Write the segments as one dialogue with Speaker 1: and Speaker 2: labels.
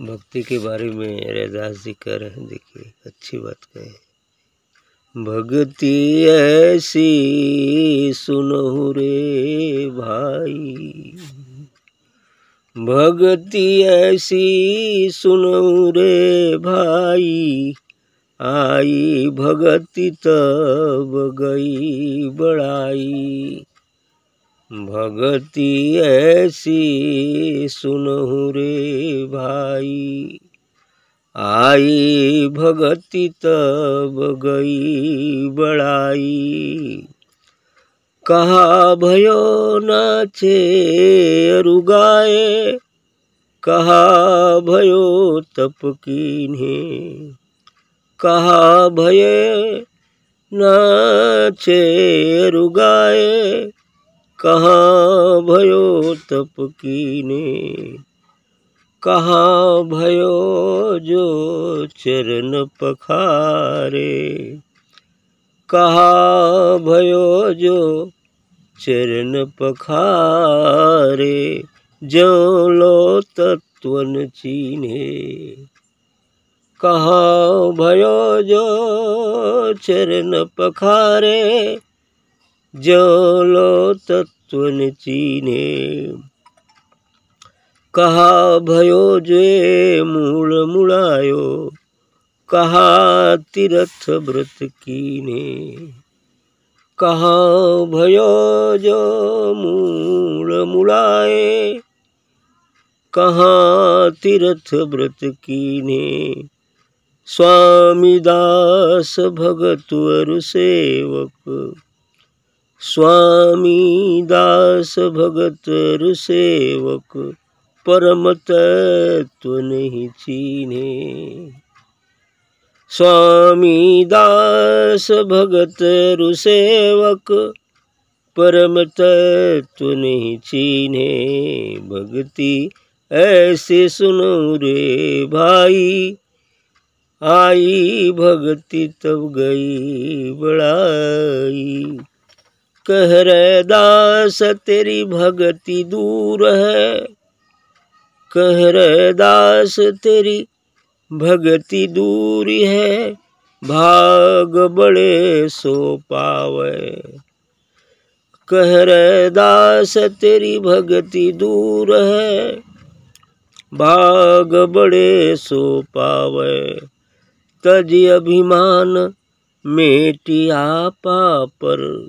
Speaker 1: भक्ति के बारे में रैदास जी कह रहे हैं, देखिए, अच्छी बात कहे भक्ति ऐसी सुनहु रे भाई। भक्ति ऐसी सुनहु रे भाई। आई भगति तब गई बड़ाई। भगति ऐसी सुनहु रे भाई। आई भगति तब गई बड़ाई। कहा भयो नाचे रुगाए कहा भयो तप कीन्हे, कहा भये नाचे रुगाए कहाँ भयो तप कीने कहाँ भयो जो चरण पखारे? कहाँ भयो जो चरण पखारे? जो लो तत्वन चीन्हे कहाँ भयो जो चरण पखारे? जो लो तत्व चीने कहा भयो जे मूल मुड़ायो कहा तीर्थ व्रत कीने। कहा भयो जो मूल मुड़ाए कहाँ तीर्थ व्रत कीने। स्वामी दास भगतवर सेवक स्वामी दास भगत सेवक, परम तत्व नहीं चीने स्वामी दास भगत सेवक, परम तत्व नहीं चीने भक्ति ऐसे सुनो रे भाई, आई भक्ति तब गई बड़ाई। कह रे दास, तेरी भक्ति दूर है। कह रे दास, तेरी भक्ति दूरी है। भाग बड़े सो पावे। कह रे दास, तेरी भक्ति दूर है। भाग बड़े सो पावे। तज अभिमान मेटिया पापर।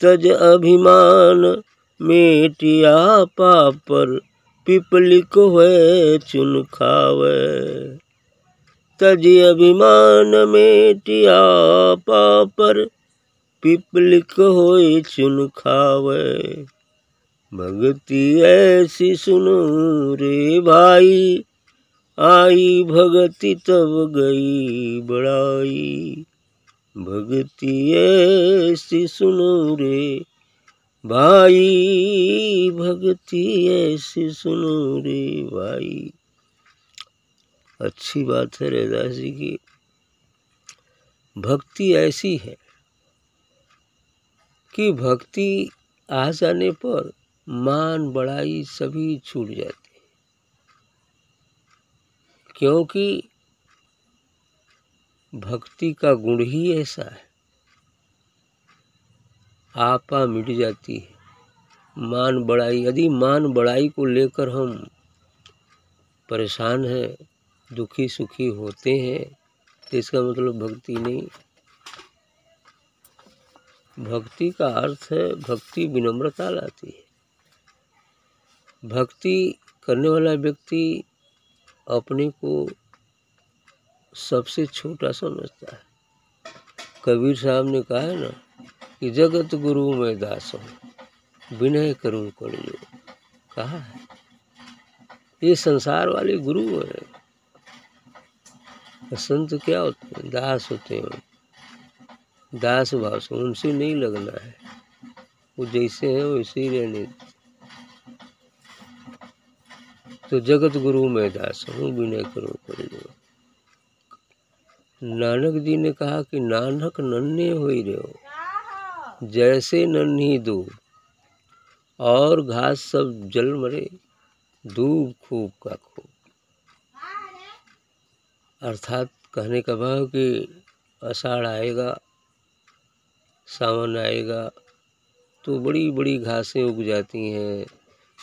Speaker 1: तज अभिमान मेटिया पापर पिपलिक हुए चुन खावे। तज अभिमान मेटिया पापर पिपलिक होए चुन खावे। भक्ति ऐसी सुनो रे भाई, आई भगति तब गई बड़ाई। भक्ति ऐसी सुनो रे। भाई भक्ति ऐसी सुनो रे भाई। अच्छी बात है रैदास जी की। भक्ति ऐसी है कि भक्ति आ जाने पर मान बड़ाई सभी छूट जाती क्योंकि भक्ति का गुण ही ऐसा है। आपा मिट जाती है। मान बड़ाई, यदि मान बड़ाई को लेकर हम परेशान हैं, दुखी सुखी होते हैं तो इसका मतलब भक्ति नहीं। भक्ति का अर्थ है, भक्ति विनम्रता लाती है। भक्ति करने वाला व्यक्ति अपने को सबसे छोटा समझता है। कबीर साहब ने कहा है ना कि जगत गुरु में दास हूँ, विनय करूँ लो कहा है? ये संसार वाले गुरु हैं। संत क्या होते हैं? दास होते हैं। दास भाव से उनसे नहीं लगना है। वो जैसे हैं, वैसे ही रहने तो जगत गुरु में दास हूँ, विनय करूँ लो नानक जी ने कहा कि नानक नन्हे हो ही रहो। जैसे नन्ही दूब और घास सब जल मरे दूब खूब का खूब। अर्थात कहने का भाव कि आषाढ़ आएगा, सावन आएगा तो बड़ी बड़ी घासें उग जाती हैं,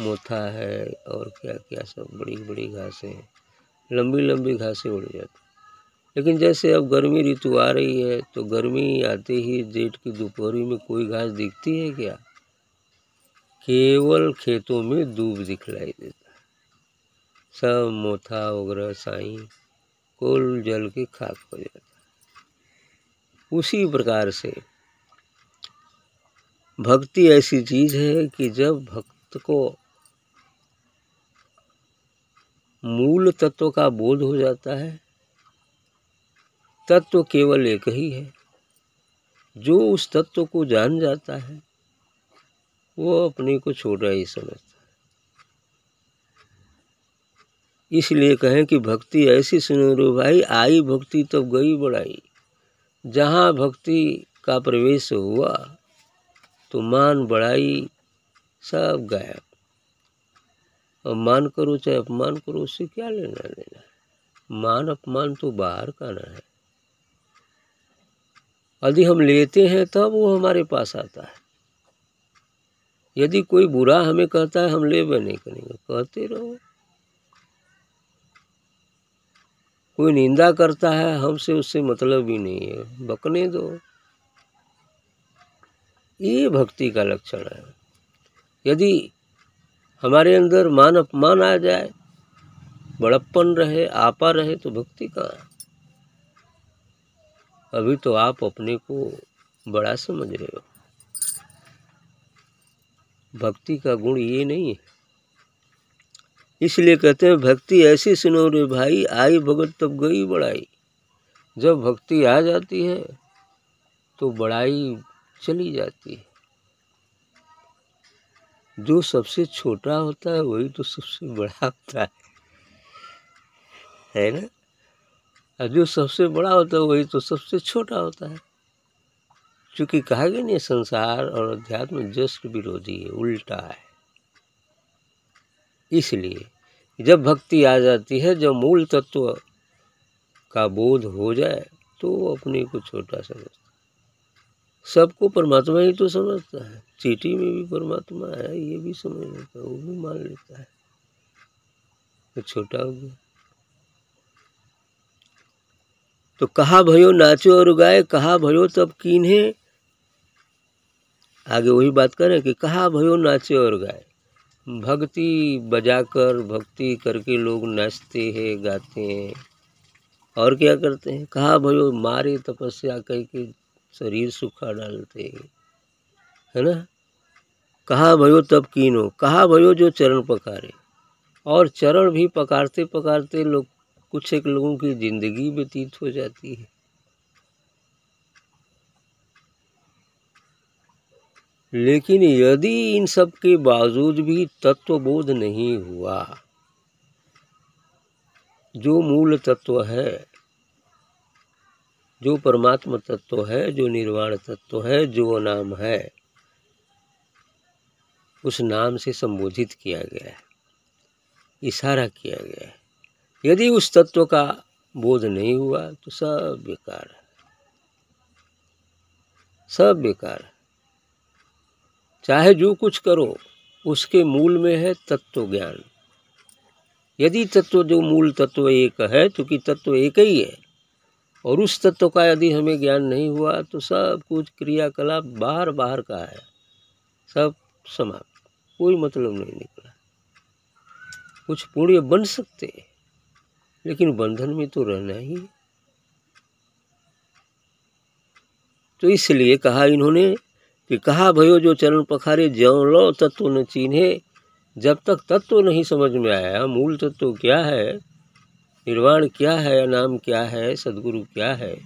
Speaker 1: मोथा है, और क्या क्या सब बड़ी बड़ी घासें लंबी लंबी घासें उड़ जाती लेकिन जैसे अब गर्मी ऋतु आ रही है तो गर्मी आते ही जेठ की दोपहरी में कोई घास दिखती है क्या? केवल खेतों में दूब दिखलाई देता सब मोथा वगैरह साई कुल जल के खाक हो जाता है। उसी प्रकार से भक्ति ऐसी चीज़ है कि जब भक्त को मूल तत्व का बोध हो जाता है तत्व केवल एक ही है। जो उस तत्व को जान जाता है, वो अपने को छोटा ही समझता है। इसलिए कहें कि भक्ति ऐसी सुनो, रो भाई, आई भक्ति तब गई बढ़ाई। जहाँ भक्ति का प्रवेश हुआ तो मान बढ़ाई, सब गायब। और मान करो, चाहे अपमान करो, उससे क्या लेना है? मान अपमान तो बाहर का ना है। यदि हम लेते हैं, तब वो हमारे पास आता है। यदि कोई बुरा हमें कहता है, हम ले नहीं करेंगे, कहते रहो। कोई निंदा करता है, हमसे उससे मतलब भी नहीं है, बकने दो। ये भक्ति का लक्षण है। यदि हमारे अंदर मान अपमान आ जाए, बड़प्पन रहे, आपा रहे तो भक्ति कहाँ अभी तो आप अपने को बड़ा समझ रहे हो। भक्ति का गुण ये नहीं है। इसलिए कहते हैं, भक्ति ऐसी सुनो रे भाई, आई भगत तब गई बड़ाई। जब भक्ति आ जाती है तो बड़ाई चली जाती है। जो सबसे छोटा होता है, वही तो सबसे बड़ा होता है। है ना? और जो सबसे बड़ा होता है, वही तो सबसे छोटा होता है। क्योंकि कहा गया नहीं, संसार और अध्यात्म जस्ट विरोधी है, उल्टा है। इसलिए जब भक्ति आ जाती है, जब मूल तत्व का बोध हो जाए तो अपने को छोटा समझता सबको परमात्मा ही तो समझता है। चीटी में भी परमात्मा है, ये भी समझ लेता है, वो भी मान लेता है। तो छोटा हो गया। तो कहा भयो नाचो और गाए, कहा भयो तब कीन्हे। आगे वही बात करें कि कहा भयो नाचे और गाए। भक्ति बजाकर भक्ति करके लोग नाचते हैं, गाते हैं। और क्या करते हैं? कहा भयो मारे तपस्या कह के शरीर सुखा डालते है। ना? कहा भयो तब कीनो, कहा भयो जो चरण पकारे। और चरण भी पकारते पकारते लोग कुछ एक लोगों की ज़िंदगी व्यतीत हो जाती है। लेकिन यदि इन सब के बावजूद भी तत्वबोध नहीं हुआ, जो मूल तत्व है, जो परमात्मा तत्व है, जो निर्वाण तत्व है, जो नाम है, उस नाम से संबोधित किया गया है, इशारा किया गया है। यदि उस तत्व का बोध नहीं हुआ तो सब बेकार है। सब बेकार है। चाहे जो कुछ करो, उसके मूल में है तत्व ज्ञान यदि तत्व, जो मूल तत्व एक है, क्योंकि तत्व एक ही है, और उस तत्व का यदि हमें ज्ञान नहीं हुआ तो सब कुछ क्रियाकलाप बाहर बाहर का है। सब समाप्त। कोई मतलब नहीं निकला। कुछ पुण्य बन सकते लेकिन बंधन में तो रहना ही तो इसलिए कहा इन्होंने कि कहा, भयो जो चरण पखारे ज्यो लो, तत्व न चिन्हे। जब तक तत्व नहीं समझ में आया, मूल तत्व क्या है? निर्वाण क्या है? नाम क्या है? सदगुरु क्या है?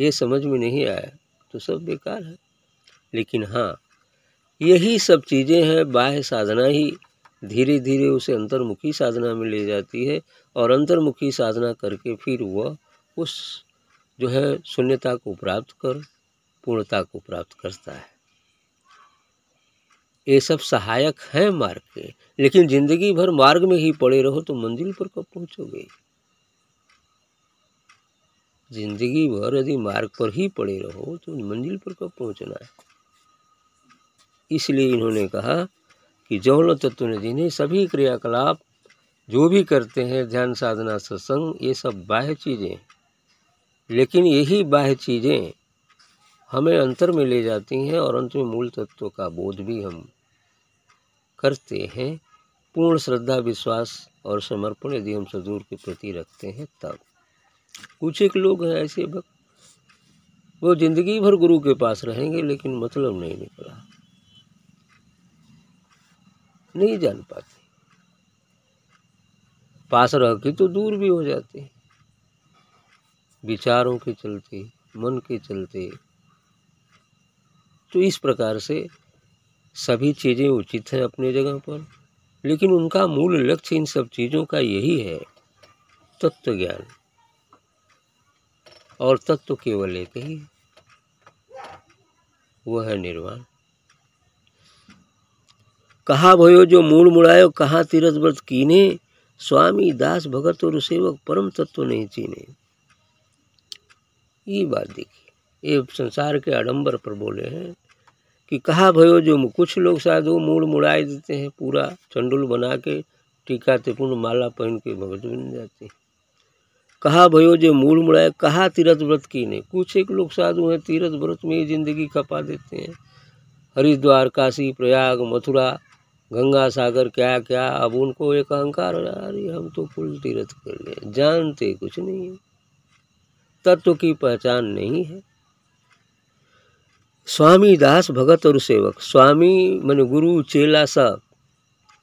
Speaker 1: ये समझ में नहीं आया तो सब बेकार है। लेकिन हाँ यही सब चीज़ें हैं, बाह्य साधना ही। धीरे धीरे उसे अंतर्मुखी साधना में ले जाती है। और अंतर्मुखी साधना करके फिर वह उस जो है शून्यता को प्राप्त कर, पूर्णता को प्राप्त करता है। ये सब सहायक हैं मार्ग के, लेकिन ज़िंदगी भर मार्ग में ही पड़े रहो तो मंजिल पर कब पहुंचोगे? ज़िंदगी भर यदि मार्ग पर ही पड़े रहो तो मंजिल पर कब पहुँचना है? इसलिए इन्होंने कहा कि जौन तत्व ने जिन्हें सभी क्रियाकलाप जो भी करते हैं, ध्यान साधना, सत्संग, ये सब बाह्य चीज़ें। लेकिन यही बाह्य चीज़ें हमें अंतर में ले जाती हैं और अंत में मूल तत्व का बोध भी हम करते हैं। पूर्ण श्रद्धा, विश्वास और समर्पण यदि हम सदूर के प्रति रखते हैं, तब। कुछ एक लोग हैं ऐसे भक्त, वो ज़िंदगी भर गुरु के पास रहेंगे, लेकिन मतलब नहीं निकला। नहीं जान पाते। पास रह के तो दूर भी हो जाते विचारों के चलते, मन के चलते। तो इस प्रकार से सभी चीज़ें उचित हैं अपने जगह पर। लेकिन उनका मूल लक्ष्य इन सब चीज़ों का यही है, तत्व ज्ञान। और तत्व केवल एक ही। वह है निर्वाण। कहा भयो जो मूल मुड़ायो, कहाँ तीरथ व्रत कीने स्वामी दास भगत और सेवक परम तत्व नहीं चीने। ये बात देखिए ये संसार के आडंबर पर बोले हैं कि कहा भयो जो कुछ लोग वो मूड मुड़ाए देते हैं, पूरा चंडुल बना के टीका त्रिपुण माला पहन के भगत बन जाते हैं। कहा भयो जो मूल मुड़ाए, कहा तीरथ व्रत की ने कुछ एक लोग साधु हैं, तीरथ व्रत में ही ज़िंदगी खपा देते हैं। हरिद्वार, काशी, प्रयाग, मथुरा गंगा सागर क्या क्या? अब उनको एक अहंकार अरे, हम तो कुल तीर्थ कर ले जानते कुछ नहीं है। तत्व की पहचान नहीं है। स्वामी दास भगत और सेवक। स्वामी मन गुरु चेला सब।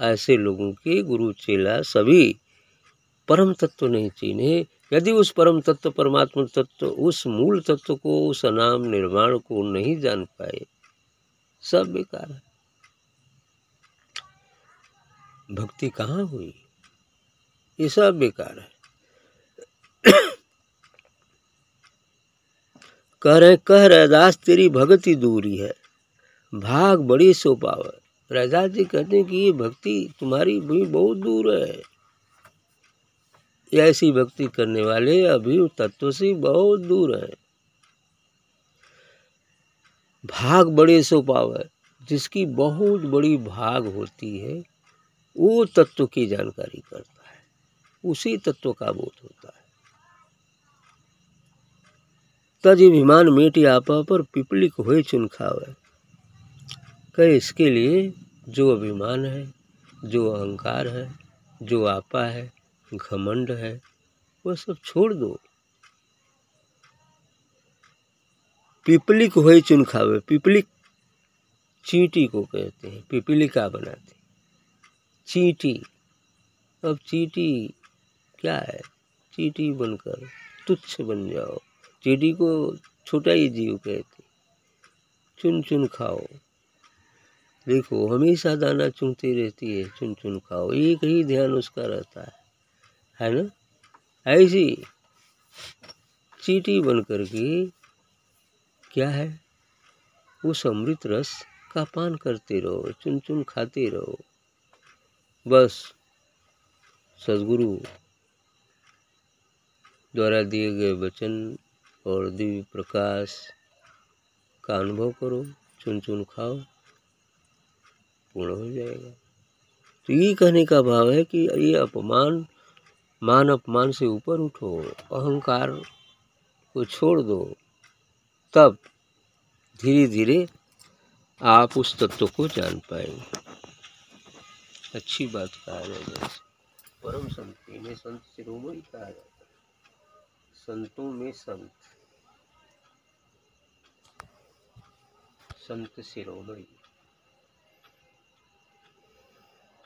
Speaker 1: ऐसे लोगों के गुरु चेला सभी परम तत्व नहीं चीने। यदि उस परम तत्व, परमात्मा तत्व, उस मूल तत्व को, उस नाम निर्माण को नहीं जान पाए, सब बेकार है। भक्ति कहाँ हुई? ये सब बेकार है। कह रहे, कह रैदास तेरी भक्ति दूरी है। भाग बड़ी सो पावर रैदास जी कहते हैं कि ये भक्ति तुम्हारी भी बहुत दूर है। ऐसी भक्ति करने वाले अभी तत्व से बहुत दूर है। भाग बड़े सो पावर जिसकी बहुत बड़ी भाग होती है। वो तत्व की जानकारी करता है। उसी तत्व का बोध होता है। तज अभिमान मेटी आपा पर पिपलिक हुए चुन खावे। कहे इसके लिए जो अभिमान है, जो अहंकार है, जो आपा है, घमंड है, वह सब छोड़ दो। पिपलिक हुए चुन खावे। पिपलिक चींटी को कहते हैं, पिपलिका बनाते चींटी। अब चींटी क्या है? चींटी बनकर तुच्छ बन जाओ। चींटी को छोटा ही जीव कहते। चुन चुन खाओ। देखो, हमेशा दाना चुनती रहती है। चुन चुन खाओ। एक ही ध्यान उसका रहता है। है ना? ऐसी चीटी बनकर के क्या है? उस अमृत रस का पान करते रहो, चुन चुन खाते रहो। बस, सदगुरु द्वारा दिए गए वचन और दिव्य प्रकाश का अनुभव करो चुन चुन खाओ, पूर्ण हो जाएगा। तो ये कहने का भाव है कि ये अपमान, मान अपमान से ऊपर उठो, अहंकार को छोड़ दो, तब धीरे धीरे आप उस तत्व को जान पाएँगे। अच्छी बात कहा जाए परम संत में संत, शिरोमणि कहा जाता है। संतों में संत। संत शिरोमणि।